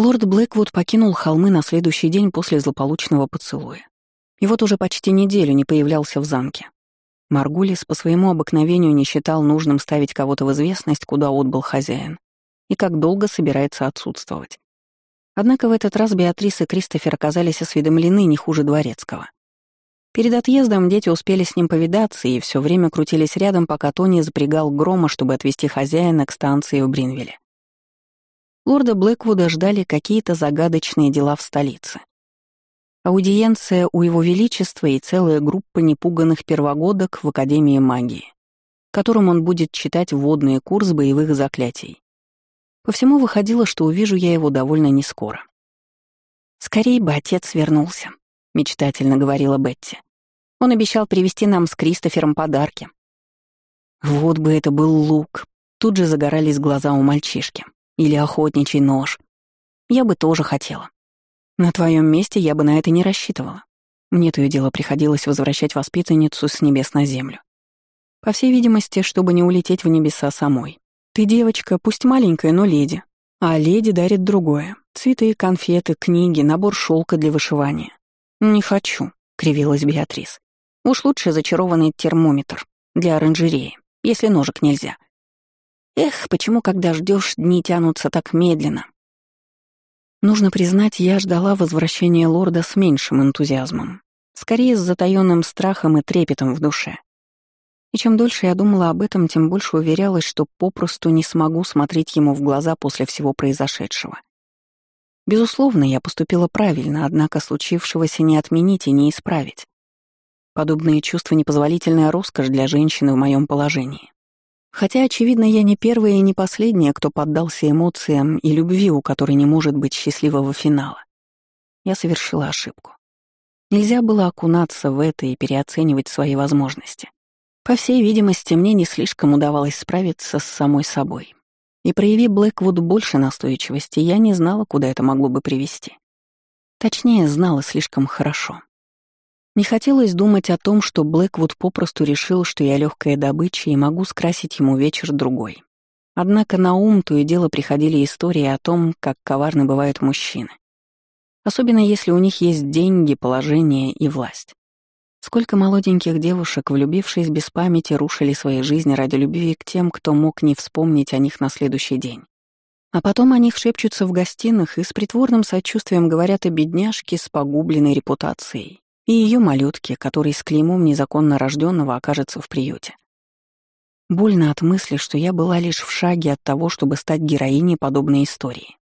Лорд Блэквуд покинул холмы на следующий день после злополучного поцелуя. И вот уже почти неделю не появлялся в замке. Маргулис по своему обыкновению не считал нужным ставить кого-то в известность, куда отбыл хозяин, и как долго собирается отсутствовать. Однако в этот раз Беатрис и Кристофер оказались осведомлены не хуже дворецкого. Перед отъездом дети успели с ним повидаться и все время крутились рядом, пока Тони запрягал грома, чтобы отвезти хозяина к станции в Бринвилле. Лорда Блэквуда ждали какие-то загадочные дела в столице. Аудиенция у Его Величества и целая группа непуганных первогодок в Академии магии, которым он будет читать вводный курс боевых заклятий. По всему выходило, что увижу я его довольно нескоро. «Скорей бы отец вернулся», — мечтательно говорила Бетти. «Он обещал привезти нам с Кристофером подарки». Вот бы это был лук. Тут же загорались глаза у мальчишки. Или охотничий нож. Я бы тоже хотела. На твоем месте я бы на это не рассчитывала. Мне то и дело приходилось возвращать воспитанницу с небес на землю. По всей видимости, чтобы не улететь в небеса самой. Ты девочка, пусть маленькая, но леди. А леди дарит другое. Цветы, конфеты, книги, набор шелка для вышивания. «Не хочу», — кривилась Беатрис. «Уж лучше зачарованный термометр для оранжереи, если ножек нельзя». Эх, почему, когда ждешь, дни тянутся так медленно? Нужно признать, я ждала возвращения лорда с меньшим энтузиазмом, скорее с затаённым страхом и трепетом в душе. И чем дольше я думала об этом, тем больше уверялась, что попросту не смогу смотреть ему в глаза после всего произошедшего. Безусловно, я поступила правильно, однако случившегося не отменить и не исправить. Подобные чувства — непозволительная роскошь для женщины в моем положении. Хотя, очевидно, я не первая и не последняя, кто поддался эмоциям и любви, у которой не может быть счастливого финала. Я совершила ошибку. Нельзя было окунаться в это и переоценивать свои возможности. По всей видимости, мне не слишком удавалось справиться с самой собой. И прояви Блэквуд больше настойчивости, я не знала, куда это могло бы привести. Точнее, знала слишком хорошо. Не хотелось думать о том, что Блэквуд попросту решил, что я легкая добыча и могу скрасить ему вечер другой. Однако на ум то и дело приходили истории о том, как коварны бывают мужчины. Особенно если у них есть деньги, положение и власть. Сколько молоденьких девушек, влюбившись без памяти, рушили свои жизни ради любви к тем, кто мог не вспомнить о них на следующий день. А потом о них шепчутся в гостиных и с притворным сочувствием говорят о бедняжке с погубленной репутацией, и ее малютке, который с клеймом незаконно рожденного окажется в приюте. Больно от мысли, что я была лишь в шаге от того, чтобы стать героиней подобной истории.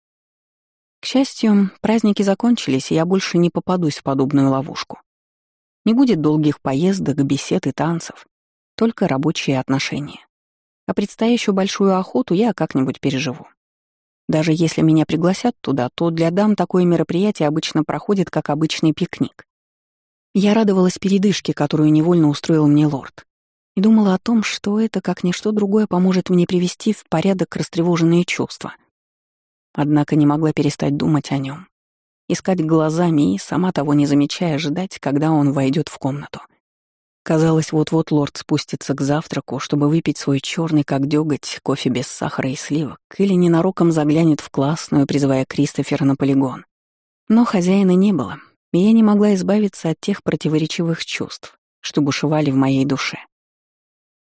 К счастью, праздники закончились, и я больше не попадусь в подобную ловушку. Не будет долгих поездок, бесед и танцев, только рабочие отношения. А предстоящую большую охоту я как-нибудь переживу. Даже если меня пригласят туда, то для дам такое мероприятие обычно проходит как обычный пикник. Я радовалась передышке, которую невольно устроил мне лорд, и думала о том, что это, как ничто другое, поможет мне привести в порядок растревоженные чувства. Однако не могла перестать думать о нем, искать глазами и, сама того не замечая, ждать, когда он войдет в комнату. Казалось, вот-вот лорд спустится к завтраку, чтобы выпить свой черный как дёготь, кофе без сахара и сливок, или ненароком заглянет в классную, призывая Кристофера на полигон. Но хозяина не было, и я не могла избавиться от тех противоречивых чувств, что бушевали в моей душе.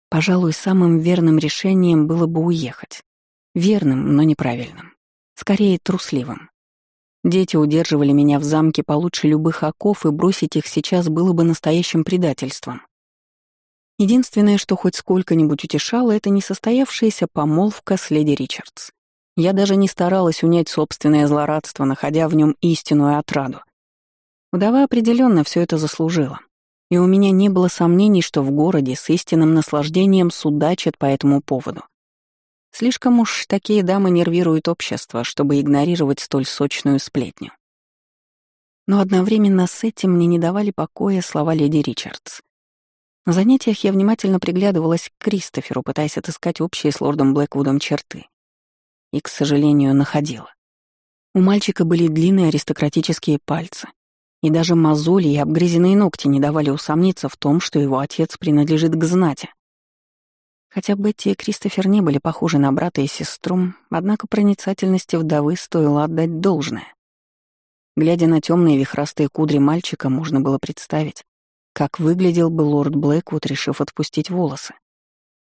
Пожалуй, самым верным решением было бы уехать. Верным, но неправильным. Скорее, трусливым. Дети удерживали меня в замке получше любых оков, и бросить их сейчас было бы настоящим предательством. Единственное, что хоть сколько-нибудь утешало, это несостоявшаяся помолвка с леди Ричардс. Я даже не старалась унять собственное злорадство, находя в нем истинную отраду. Вдова определенно все это заслужила. И у меня не было сомнений, что в городе с истинным наслаждением судачат по этому поводу. Слишком уж такие дамы нервируют общество, чтобы игнорировать столь сочную сплетню. Но одновременно с этим мне не давали покоя слова леди Ричардс. На занятиях я внимательно приглядывалась к Кристоферу, пытаясь отыскать общие с лордом Блэквудом черты. И, к сожалению, находила. У мальчика были длинные аристократические пальцы, и даже мозоли и обгрызенные ногти не давали усомниться в том, что его отец принадлежит к знати. Хотя Бетти и Кристофер не были похожи на брата и сестру, однако проницательности вдовы стоило отдать должное. Глядя на темные вихрастые кудри мальчика, можно было представить, как выглядел бы лорд Блэквуд, решив отпустить волосы.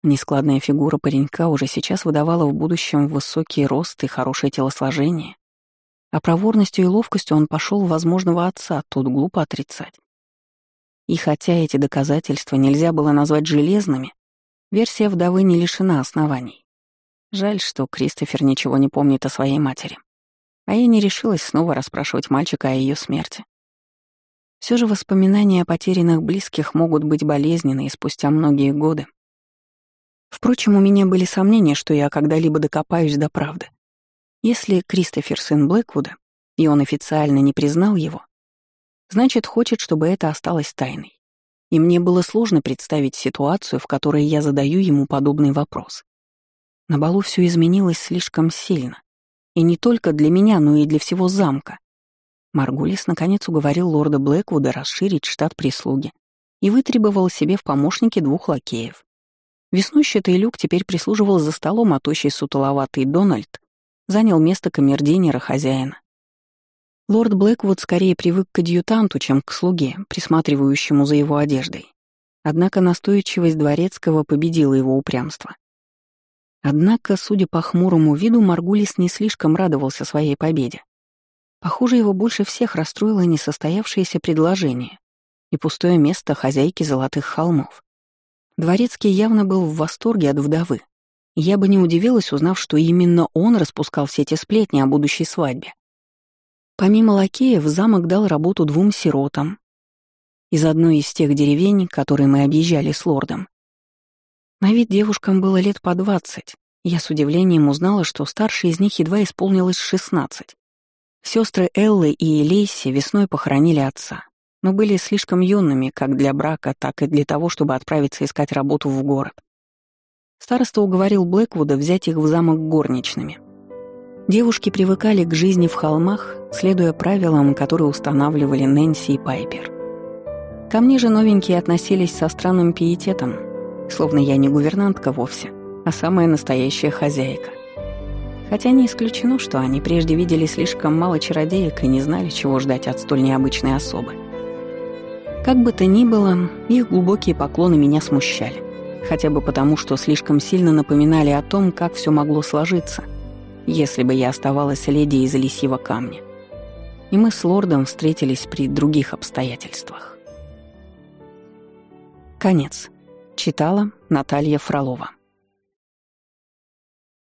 Нескладная фигура паренька уже сейчас выдавала в будущем высокий рост и хорошее телосложение. А проворностью и ловкостью он пошел возможного отца, тут глупо отрицать. И хотя эти доказательства нельзя было назвать железными, версия вдовы не лишена оснований. Жаль, что Кристофер ничего не помнит о своей матери. А я не решилась снова расспрашивать мальчика о ее смерти. Все же воспоминания о потерянных близких могут быть болезненны и спустя многие годы. Впрочем, у меня были сомнения, что я когда-либо докопаюсь до правды. Если Кристофер сын Блэквуда, и он официально не признал его, значит, хочет, чтобы это осталось тайной. И мне было сложно представить ситуацию, в которой я задаю ему подобный вопрос. На балу все изменилось слишком сильно. И не только для меня, но и для всего замка. Маргулис наконец уговорил лорда Блэквуда расширить штат прислуги и вытребовал себе в помощники двух лакеев. Веснущатый Люк теперь прислуживал за столом, а тощий сутуловатый Дональд занял место камердинера хозяина. Лорд Блэквуд скорее привык к адъютанту, чем к слуге, присматривающему за его одеждой. Однако настойчивость дворецкого победила его упрямство. Однако, судя по хмурому виду, Маргулис не слишком радовался своей победе. Похоже, его больше всех расстроило несостоявшееся предложение и пустое место хозяйки Золотых холмов. Дворецкий явно был в восторге от вдовы. Я бы не удивилась, узнав, что именно он распускал все эти сплетни о будущей свадьбе. Помимо лакеев, замок дал работу двум сиротам из одной из тех деревень, которые мы объезжали с лордом. На вид девушкам было лет по двадцать. Я с удивлением узнала, что старшей из них едва исполнилось шестнадцать. Сестры Эллы и Лейси весной похоронили отца, но были слишком юными как для брака, так и для того, чтобы отправиться искать работу в город. Староста уговорил Блэквуда взять их в замок горничными — Девушки привыкали к жизни в холмах, следуя правилам, которые устанавливали Нэнси и Пайпер. Ко мне же новенькие относились со странным пиететом, словно я не гувернантка вовсе, а самая настоящая хозяйка. Хотя не исключено, что они прежде видели слишком мало чародеек и не знали, чего ждать от столь необычной особы. Как бы то ни было, их глубокие поклоны меня смущали, хотя бы потому, что слишком сильно напоминали о том, как все могло сложиться — если бы я оставалась леди из лисьего камня. И мы с лордом встретились при других обстоятельствах. Конец. Читала Наталья Фролова.